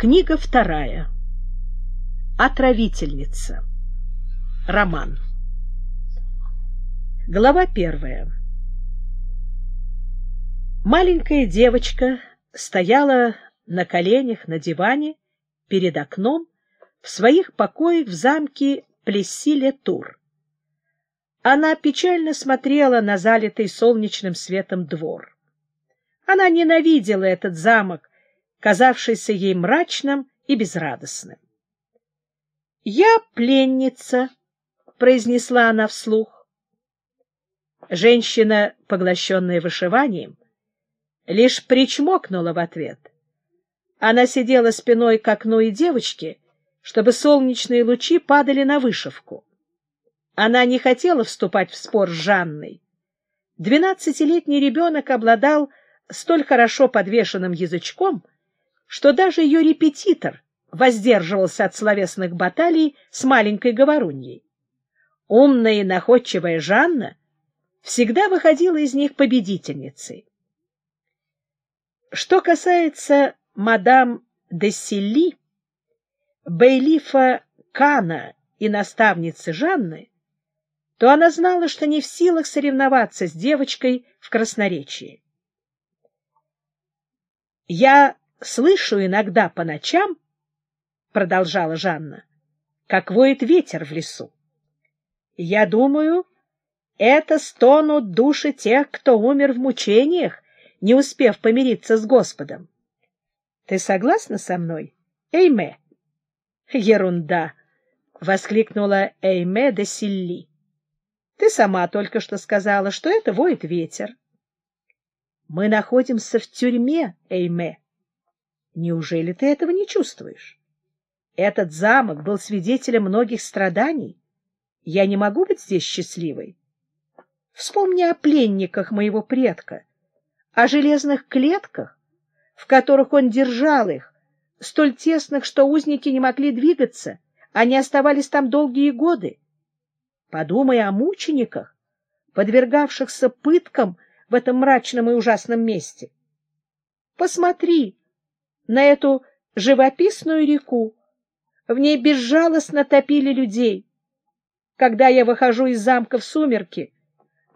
Книга вторая. Отравительница. Роман. Глава первая. Маленькая девочка стояла на коленях на диване перед окном в своих покоях в замке Плесси-Ле-Тур. Она печально смотрела на залитый солнечным светом двор. Она ненавидела этот замок, казавшийся ей мрачным и безрадостным. «Я пленница», — произнесла она вслух. Женщина, поглощенная вышиванием, лишь причмокнула в ответ. Она сидела спиной к окну и девочке, чтобы солнечные лучи падали на вышивку. Она не хотела вступать в спор с Жанной. Двенадцатилетний ребенок обладал столь хорошо подвешенным язычком, что даже ее репетитор воздерживался от словесных баталий с маленькой говоруньей. Умная и находчивая Жанна всегда выходила из них победительницей. Что касается мадам де Селли, Бейлифа Кана и наставницы Жанны, то она знала, что не в силах соревноваться с девочкой в красноречии. Я слышу иногда по ночам, — продолжала Жанна, — как воет ветер в лесу. Я думаю, это стонут души тех, кто умер в мучениях, не успев помириться с Господом. Ты согласна со мной, Эйме? — Ерунда! — воскликнула Эйме де Силли. — Ты сама только что сказала, что это воет ветер. — Мы находимся в тюрьме, Эйме. Неужели ты этого не чувствуешь? Этот замок был свидетелем многих страданий. Я не могу быть здесь счастливой. Вспомни о пленниках моего предка, о железных клетках, в которых он держал их, столь тесных, что узники не могли двигаться, они оставались там долгие годы. Подумай о мучениках, подвергавшихся пыткам в этом мрачном и ужасном месте. Посмотри, на эту живописную реку. В ней безжалостно топили людей. Когда я выхожу из замка в сумерки,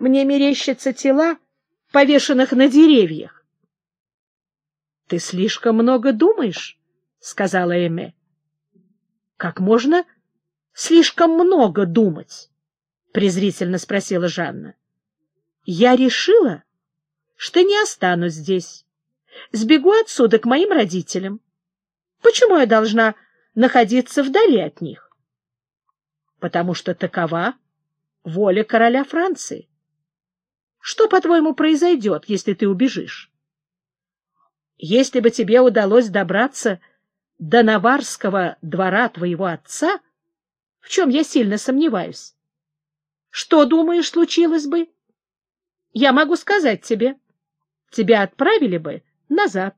мне мерещатся тела, повешенных на деревьях. — Ты слишком много думаешь, — сказала Эме. — Как можно слишком много думать? — презрительно спросила Жанна. — Я решила, что не останусь здесь сбегу отсюда к моим родителям. Почему я должна находиться вдали от них? Потому что такова воля короля Франции. Что, по-твоему, произойдет, если ты убежишь? Если бы тебе удалось добраться до Наварского двора твоего отца, в чем я сильно сомневаюсь, что, думаешь, случилось бы? Я могу сказать тебе, тебя отправили бы назад.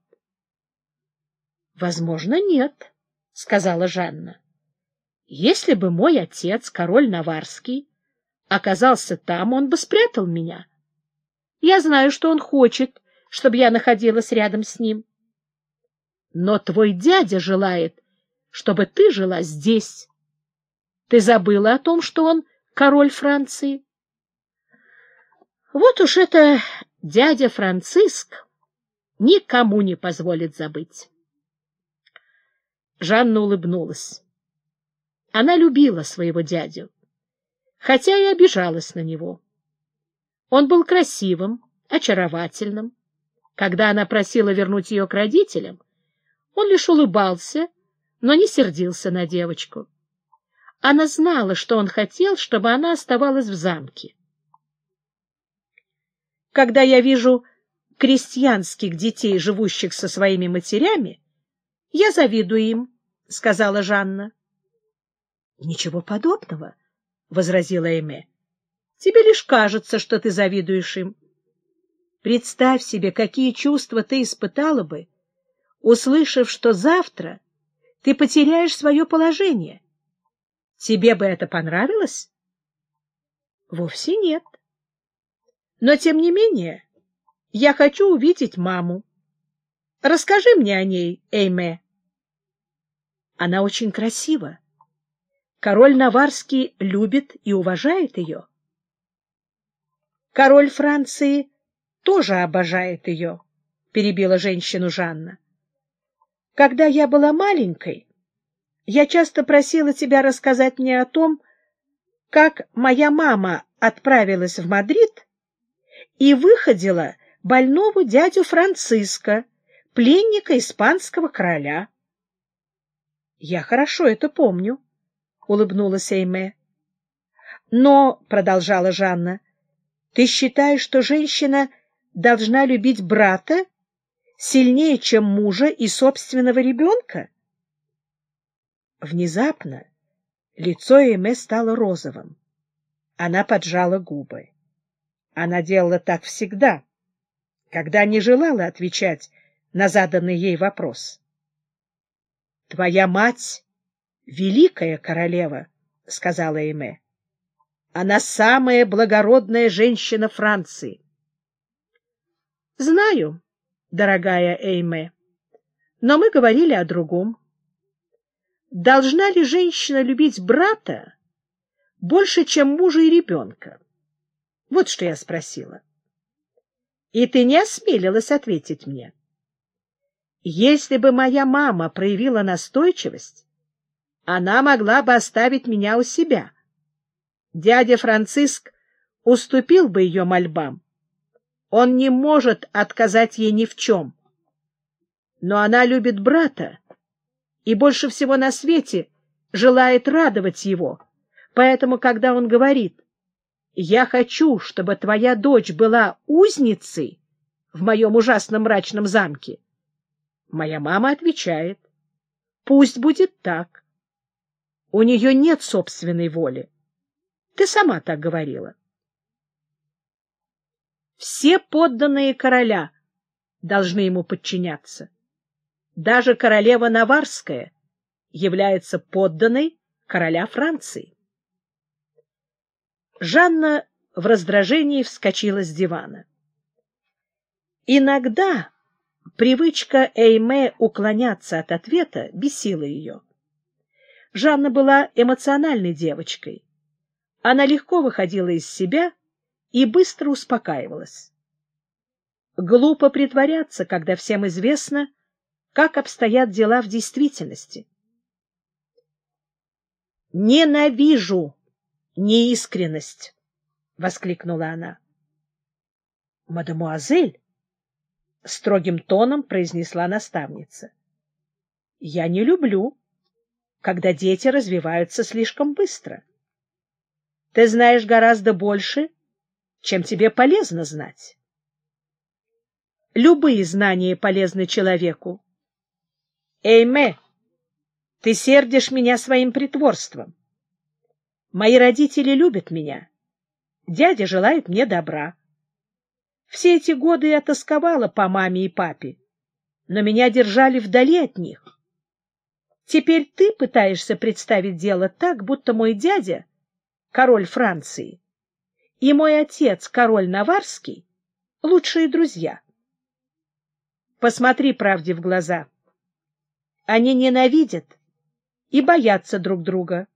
— Возможно, нет, — сказала Жанна. — Если бы мой отец, король Наварский, оказался там, он бы спрятал меня. Я знаю, что он хочет, чтобы я находилась рядом с ним. Но твой дядя желает, чтобы ты жила здесь. Ты забыла о том, что он король Франции? Вот уж это дядя Франциск никому не позволит забыть. Жанна улыбнулась. Она любила своего дядю, хотя и обижалась на него. Он был красивым, очаровательным. Когда она просила вернуть ее к родителям, он лишь улыбался, но не сердился на девочку. Она знала, что он хотел, чтобы она оставалась в замке. Когда я вижу крестьянских детей, живущих со своими матерями, я завидую им, — сказала Жанна. — Ничего подобного, — возразила Эме. — Тебе лишь кажется, что ты завидуешь им. Представь себе, какие чувства ты испытала бы, услышав, что завтра ты потеряешь свое положение. Тебе бы это понравилось? — Вовсе нет. Но, тем не менее, я хочу увидеть маму. Расскажи мне о ней, Эйме. Она очень красива. Король Наварский любит и уважает ее. Король Франции тоже обожает ее, — перебила женщину Жанна. Когда я была маленькой, я часто просила тебя рассказать мне о том, как моя мама отправилась в Мадрид и выходила больного дядю Франциска, пленника испанского короля. — Я хорошо это помню, — улыбнулась Эйме. — Но, — продолжала Жанна, — ты считаешь, что женщина должна любить брата сильнее, чем мужа и собственного ребенка? Внезапно лицо Эйме стало розовым. Она поджала губы. Она делала так всегда, когда не желала отвечать на заданный ей вопрос. — Твоя мать — великая королева, — сказала Эйме. — Она самая благородная женщина Франции. — Знаю, дорогая Эйме, но мы говорили о другом. Должна ли женщина любить брата больше, чем мужа и ребенка? Вот что я спросила. И ты не осмелилась ответить мне. Если бы моя мама проявила настойчивость, она могла бы оставить меня у себя. Дядя Франциск уступил бы ее мольбам. Он не может отказать ей ни в чем. Но она любит брата и больше всего на свете желает радовать его. Поэтому, когда он говорит, «Я хочу, чтобы твоя дочь была узницей в моем ужасном мрачном замке», Моя мама отвечает, пусть будет так. У нее нет собственной воли. Ты сама так говорила. Все подданные короля должны ему подчиняться. Даже королева Наварская является подданной короля Франции. Жанна в раздражении вскочила с дивана. Иногда Привычка Эйме уклоняться от ответа бесила ее. Жанна была эмоциональной девочкой. Она легко выходила из себя и быстро успокаивалась. Глупо притворяться, когда всем известно, как обстоят дела в действительности. «Ненавижу неискренность!» — воскликнула она. «Мадемуазель!» — строгим тоном произнесла наставница. — Я не люблю, когда дети развиваются слишком быстро. Ты знаешь гораздо больше, чем тебе полезно знать. Любые знания полезны человеку. Эйме, ты сердишь меня своим притворством. Мои родители любят меня. Дядя желает мне добра. Все эти годы я тосковала по маме и папе, но меня держали вдали от них. Теперь ты пытаешься представить дело так, будто мой дядя — король Франции, и мой отец, король Наварский, — лучшие друзья. Посмотри правде в глаза. Они ненавидят и боятся друг друга.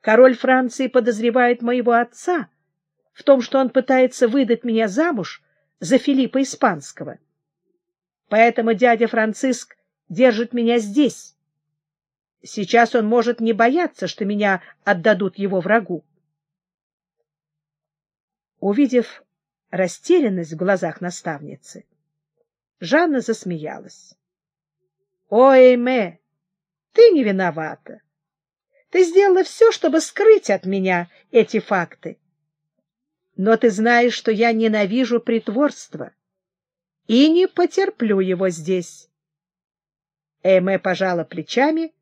Король Франции подозревает моего отца — в том, что он пытается выдать меня замуж за Филиппа Испанского. Поэтому дядя Франциск держит меня здесь. Сейчас он может не бояться, что меня отдадут его врагу. Увидев растерянность в глазах наставницы, Жанна засмеялась. — Ой, Мэ, ты не виновата. Ты сделала все, чтобы скрыть от меня эти факты. Но ты знаешь, что я ненавижу притворство и не потерплю его здесь. Эме пожала плечами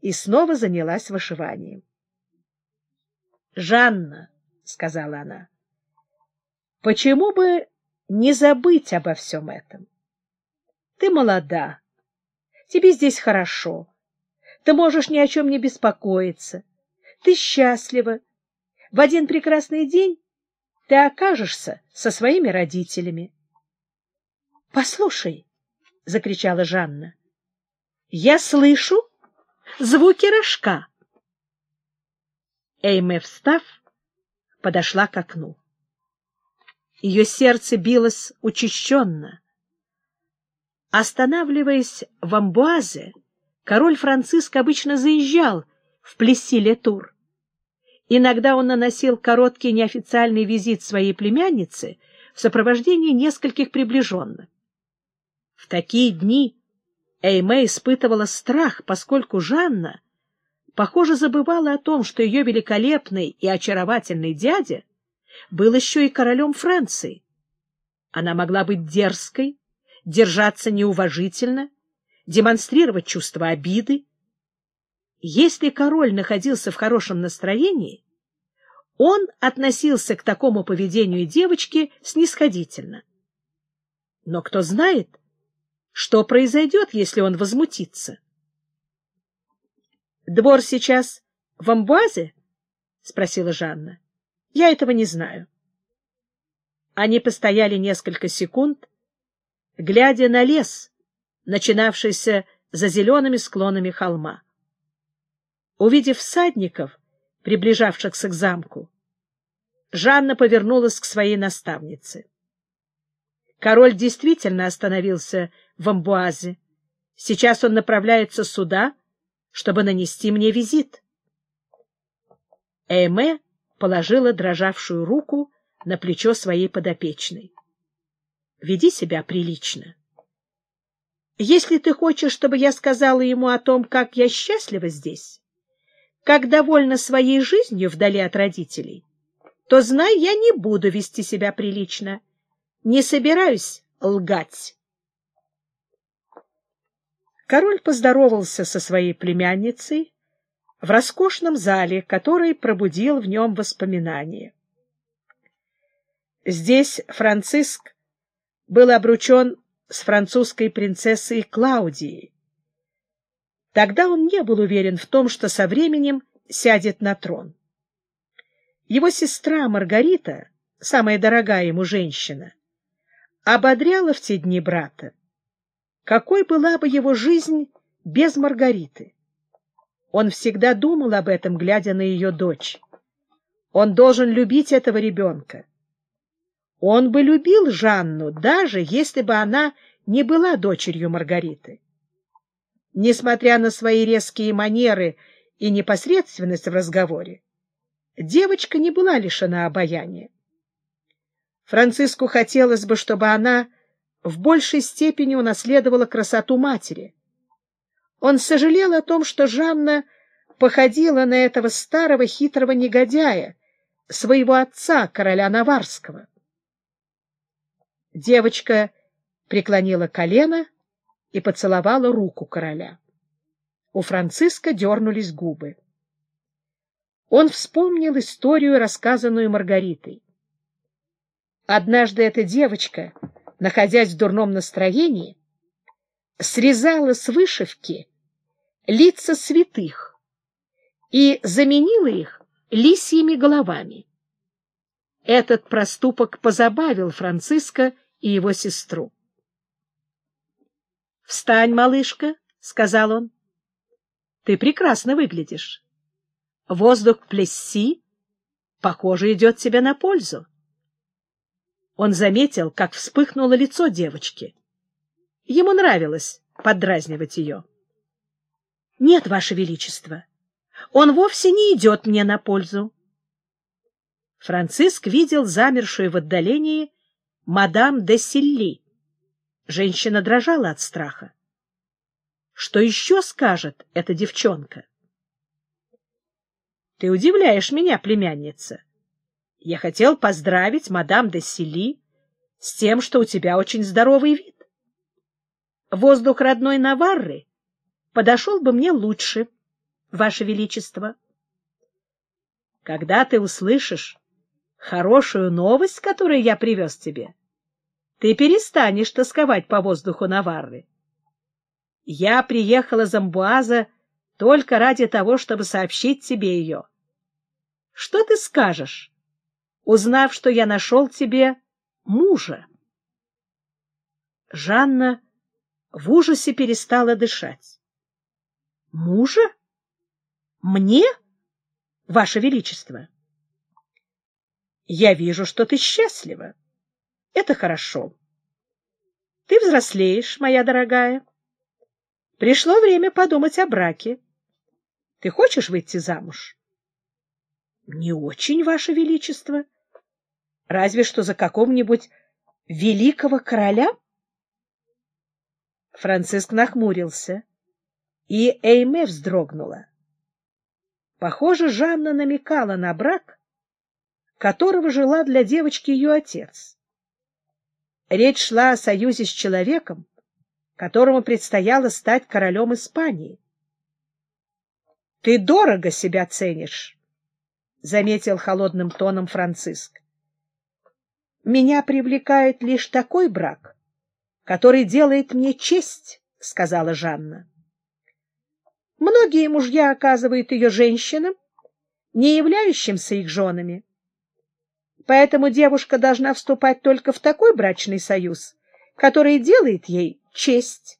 и снова занялась вышиванием. — Жанна, — сказала она, — почему бы не забыть обо всем этом? Ты молода, тебе здесь хорошо, ты можешь ни о чем не беспокоиться, ты счастлива. В один прекрасный день ты окажешься со своими родителями. — Послушай, — закричала Жанна, — я слышу, звуки рожка. Эйме, встав, подошла к окну. Ее сердце билось учащенно. Останавливаясь в Амбуазе, король Франциск обычно заезжал в Плесси-Ле-Тур. Иногда он наносил короткий неофициальный визит своей племяннице в сопровождении нескольких приближенных. В такие дни Эйме испытывала страх, поскольку Жанна, похоже, забывала о том, что ее великолепный и очаровательный дядя был еще и королем Франции. Она могла быть дерзкой, держаться неуважительно, демонстрировать чувство обиды, если король находился в хорошем настроении, он относился к такому поведению девочки снисходительно. Но кто знает, что произойдет, если он возмутится? — Двор сейчас в Амбуазе? — спросила Жанна. — Я этого не знаю. Они постояли несколько секунд, глядя на лес, начинавшийся за зелеными склонами холма. Увидев всадников, приближавшихся к замку, Жанна повернулась к своей наставнице. Король действительно остановился в Амбуазе. Сейчас он направляется сюда, чтобы нанести мне визит. Эйме положила дрожавшую руку на плечо своей подопечной. — Веди себя прилично. Если ты хочешь, чтобы я сказала ему о том, как я счастлива здесь, как довольна своей жизнью вдали от родителей, то, знай, я не буду вести себя прилично. Не собираюсь лгать. Король поздоровался со своей племянницей в роскошном зале, который пробудил в нем воспоминания. Здесь Франциск был обручен с французской принцессой Клаудией, Тогда он не был уверен в том, что со временем сядет на трон. Его сестра Маргарита, самая дорогая ему женщина, ободряла в те дни брата. Какой была бы его жизнь без Маргариты? Он всегда думал об этом, глядя на ее дочь. Он должен любить этого ребенка. Он бы любил Жанну, даже если бы она не была дочерью Маргариты. Несмотря на свои резкие манеры и непосредственность в разговоре, девочка не была лишена обаяния. Франциску хотелось бы, чтобы она в большей степени унаследовала красоту матери. Он сожалел о том, что Жанна походила на этого старого хитрого негодяя, своего отца, короля Наварского. Девочка преклонила колено и поцеловала руку короля. У Франциска дернулись губы. Он вспомнил историю, рассказанную Маргаритой. Однажды эта девочка, находясь в дурном настроении, срезала с вышивки лица святых и заменила их лисьими головами. Этот проступок позабавил Франциска и его сестру. — Встань, малышка, — сказал он. — Ты прекрасно выглядишь. Воздух Плесси, похоже, идет тебе на пользу. Он заметил, как вспыхнуло лицо девочки. Ему нравилось поддразнивать ее. — Нет, Ваше Величество, он вовсе не идет мне на пользу. Франциск видел замершую в отдалении мадам де Силли, Женщина дрожала от страха. Что еще скажет эта девчонка? — Ты удивляешь меня, племянница. Я хотел поздравить мадам де Сили с тем, что у тебя очень здоровый вид. Воздух родной Наварры подошел бы мне лучше, Ваше Величество. Когда ты услышишь хорошую новость, которую я привез тебе, ты перестанешь тосковать по воздуху Наварры. Я приехала из Амбуаза только ради того, чтобы сообщить тебе ее. Что ты скажешь, узнав, что я нашел тебе мужа? Жанна в ужасе перестала дышать. — Мужа? Мне, Ваше Величество? Я вижу, что ты счастлива. Это хорошо. Ты взрослеешь, моя дорогая. Пришло время подумать о браке. Ты хочешь выйти замуж? Не очень, Ваше Величество. Разве что за какого-нибудь великого короля? Франциск нахмурился, и Эйме вздрогнула. Похоже, Жанна намекала на брак, которого жила для девочки ее отец. Речь шла о союзе с человеком, которому предстояло стать королем Испании. — Ты дорого себя ценишь, — заметил холодным тоном Франциск. — Меня привлекает лишь такой брак, который делает мне честь, — сказала Жанна. Многие мужья оказывают ее женщинам, не являющимся их женами. Поэтому девушка должна вступать только в такой брачный союз, который делает ей честь.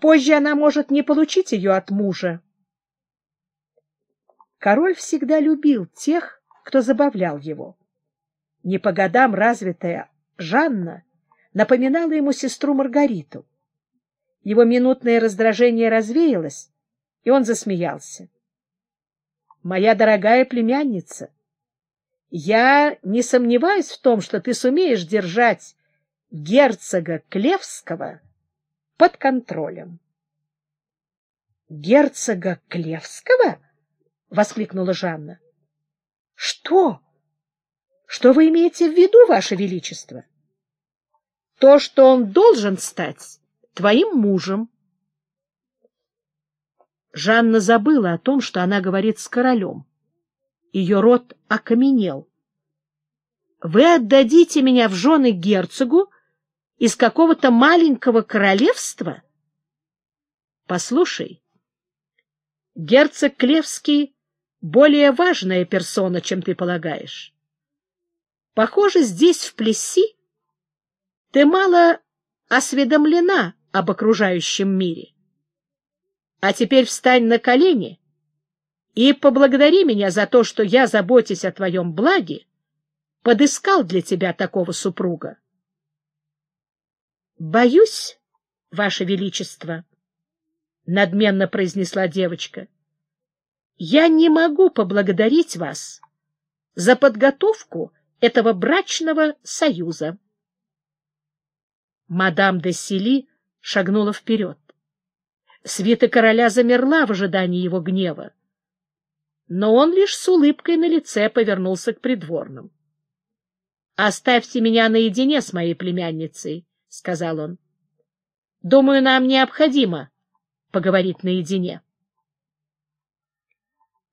Позже она может не получить ее от мужа. Король всегда любил тех, кто забавлял его. Не по годам развитая Жанна напоминала ему сестру Маргариту. Его минутное раздражение развеялось, и он засмеялся. «Моя дорогая племянница, я не сомневаюсь в том, что ты сумеешь держать герцога Клевского под контролем». «Герцога Клевского?» — воскликнула Жанна. «Что? Что вы имеете в виду, Ваше Величество?» «То, что он должен стать твоим мужем». Жанна забыла о том, что она говорит с королем. Ее рот окаменел. — Вы отдадите меня в жены герцогу из какого-то маленького королевства? — Послушай, герцог Клевский более важная персона, чем ты полагаешь. Похоже, здесь, в Плесси, ты мало осведомлена об окружающем мире. А теперь встань на колени и поблагодари меня за то, что я, заботясь о твоем благе, подыскал для тебя такого супруга. — Боюсь, Ваше Величество, — надменно произнесла девочка, — я не могу поблагодарить вас за подготовку этого брачного союза. Мадам де Сили шагнула вперед. Свита короля замерла в ожидании его гнева. Но он лишь с улыбкой на лице повернулся к придворным. — Оставьте меня наедине с моей племянницей, — сказал он. — Думаю, нам необходимо поговорить наедине.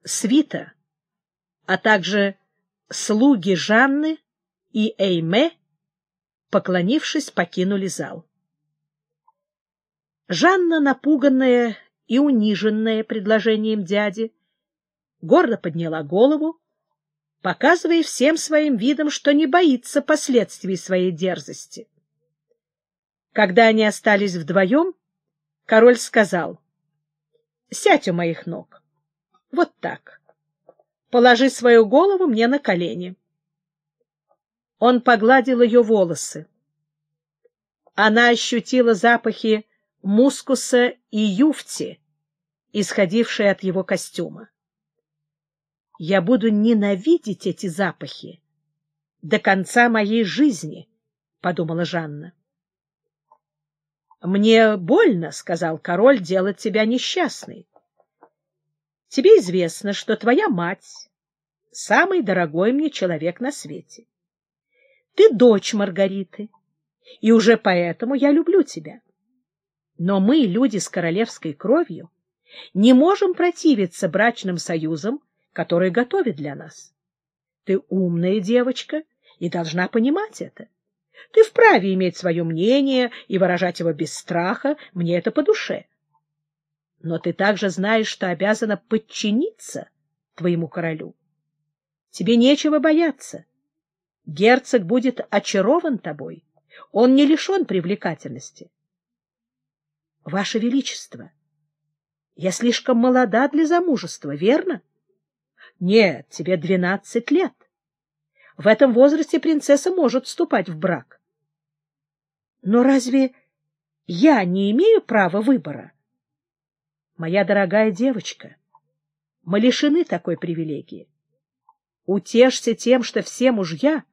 Свита, а также слуги Жанны и Эйме, поклонившись, покинули зал. Жанна, напуганная и униженная предложением дяди, гордо подняла голову, показывая всем своим видом, что не боится последствий своей дерзости. Когда они остались вдвоем, король сказал, — Сядь у моих ног. Вот так. Положи свою голову мне на колени. Он погладил ее волосы. Она ощутила запахи мускуса и юфти, исходившие от его костюма. Я буду ненавидеть эти запахи до конца моей жизни, — подумала Жанна. — Мне больно, — сказал король, — делать тебя несчастной. Тебе известно, что твоя мать — самый дорогой мне человек на свете. Ты дочь Маргариты, и уже поэтому я люблю тебя. Но мы, люди с королевской кровью, не можем противиться брачным союзам, которые готовят для нас. Ты умная девочка и должна понимать это. Ты вправе иметь свое мнение и выражать его без страха, мне это по душе. Но ты также знаешь, что обязана подчиниться твоему королю. Тебе нечего бояться. Герцог будет очарован тобой. Он не лишен привлекательности. Ваше Величество, Я слишком молода для замужества, верно? Нет, тебе двенадцать лет. В этом возрасте принцесса может вступать в брак. Но разве я не имею права выбора? Моя дорогая девочка, мы лишены такой привилегии. Утешься тем, что все мужья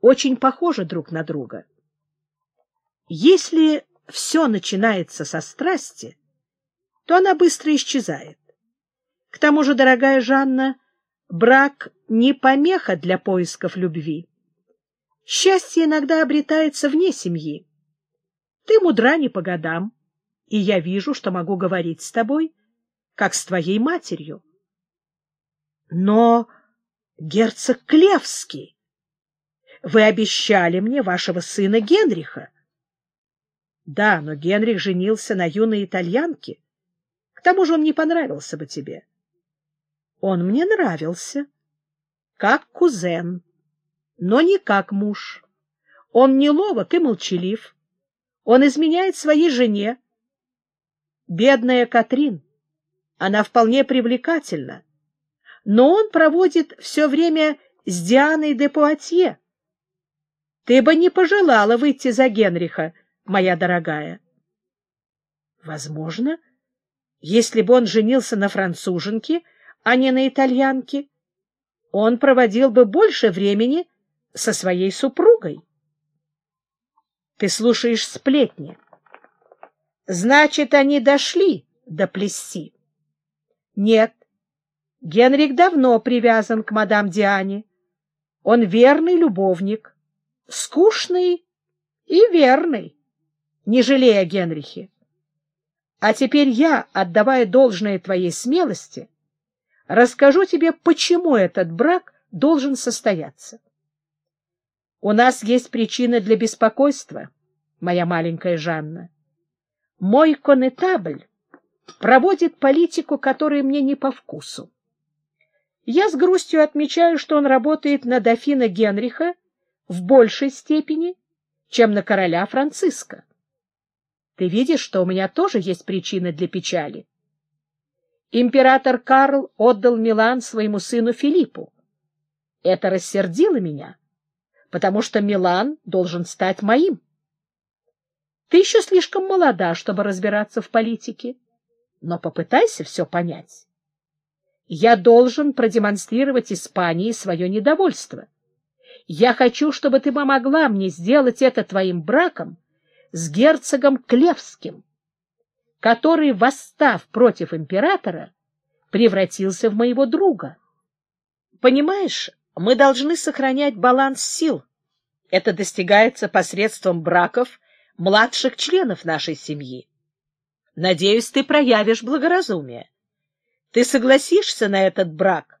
очень похожи друг на друга. Если все начинается со страсти, то она быстро исчезает. К тому же, дорогая Жанна, брак не помеха для поисков любви. Счастье иногда обретается вне семьи. Ты мудра не по годам, и я вижу, что могу говорить с тобой, как с твоей матерью. Но герцог Клевский, вы обещали мне вашего сына Генриха. Да, но Генрих женился на юной итальянке. К тому же он не понравился бы тебе. Он мне нравился, как кузен, но не как муж. Он неловок и молчалив. Он изменяет своей жене. Бедная Катрин, она вполне привлекательна, но он проводит все время с Дианой де Пуатье. Ты бы не пожелала выйти за Генриха, моя дорогая. Возможно, если бы он женился на француженке, а не на итальянке, он проводил бы больше времени со своей супругой. Ты слушаешь сплетни. Значит, они дошли до Плесси. Нет, Генрих давно привязан к мадам Диане. Он верный любовник, скучный и верный, не жалея Генрихе. А теперь я, отдавая должное твоей смелости, расскажу тебе, почему этот брак должен состояться. У нас есть причины для беспокойства, моя маленькая Жанна. Мой конетабль проводит политику, которая мне не по вкусу. Я с грустью отмечаю, что он работает на дофина Генриха в большей степени, чем на короля Франциска. Ты видишь, что у меня тоже есть причины для печали. Император Карл отдал Милан своему сыну Филиппу. Это рассердило меня, потому что Милан должен стать моим. Ты еще слишком молода, чтобы разбираться в политике, но попытайся все понять. Я должен продемонстрировать Испании свое недовольство. Я хочу, чтобы ты помогла мне сделать это твоим браком с герцогом Клевским который, восстав против императора, превратился в моего друга. Понимаешь, мы должны сохранять баланс сил. Это достигается посредством браков младших членов нашей семьи. Надеюсь, ты проявишь благоразумие. Ты согласишься на этот брак,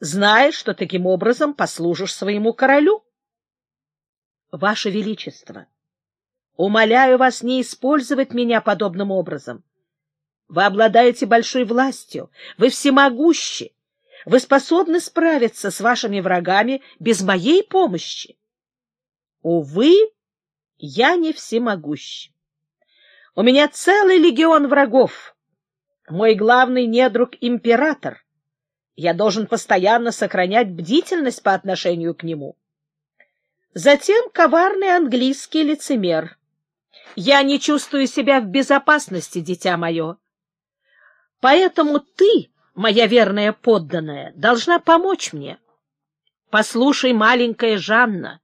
зная, что таким образом послужишь своему королю? Ваше Величество, Умоляю вас не использовать меня подобным образом. Вы обладаете большой властью, вы всемогущи, вы способны справиться с вашими врагами без моей помощи. Увы, я не всемогущ. У меня целый легион врагов. Мой главный недруг — император. Я должен постоянно сохранять бдительность по отношению к нему. Затем коварный английский лицемер — я не чувствую себя в безопасности, дитя мое. Поэтому ты, моя верная подданная, должна помочь мне. Послушай, маленькая Жанна,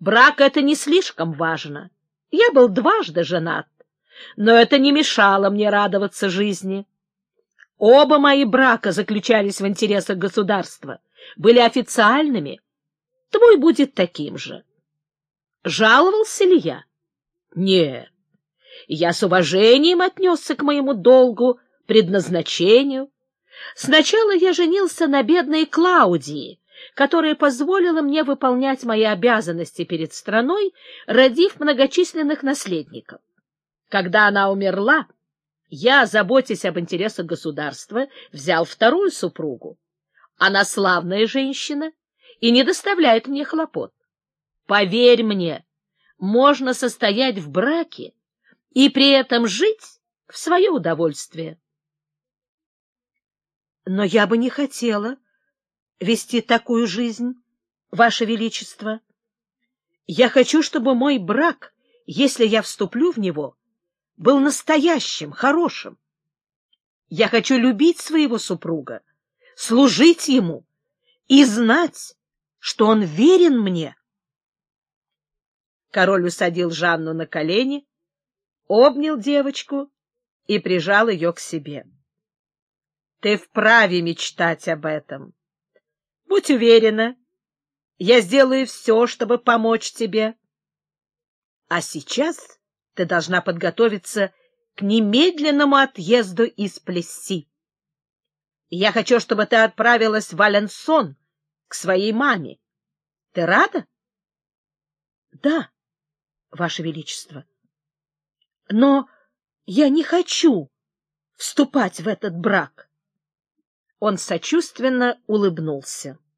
брак — это не слишком важно. Я был дважды женат, но это не мешало мне радоваться жизни. Оба мои брака заключались в интересах государства, были официальными. Твой будет таким же. Жаловался ли я? Нет, я с уважением отнесся к моему долгу, предназначению. Сначала я женился на бедной Клаудии, которая позволила мне выполнять мои обязанности перед страной, родив многочисленных наследников. Когда она умерла, я, заботясь об интересах государства, взял вторую супругу. Она славная женщина и не доставляет мне хлопот. Поверь мне, можно состоять в браке и при этом жить в свое удовольствие. — Но я бы не хотела вести такую жизнь, Ваше Величество. Я хочу, чтобы мой брак, если я вступлю в него, был настоящим, хорошим. Я хочу любить своего супруга, служить ему и знать, что он верен мне. Король усадил Жанну на колени, обнял девочку и прижал ее к себе. — Ты вправе мечтать об этом. Будь уверена, я сделаю все, чтобы помочь тебе. А сейчас ты должна подготовиться к немедленному отъезду из Плесси. Я хочу, чтобы ты отправилась в Аленсон к своей маме. Ты рада? — Да, Ваше Величество. Но я не хочу вступать в этот брак. Он сочувственно улыбнулся.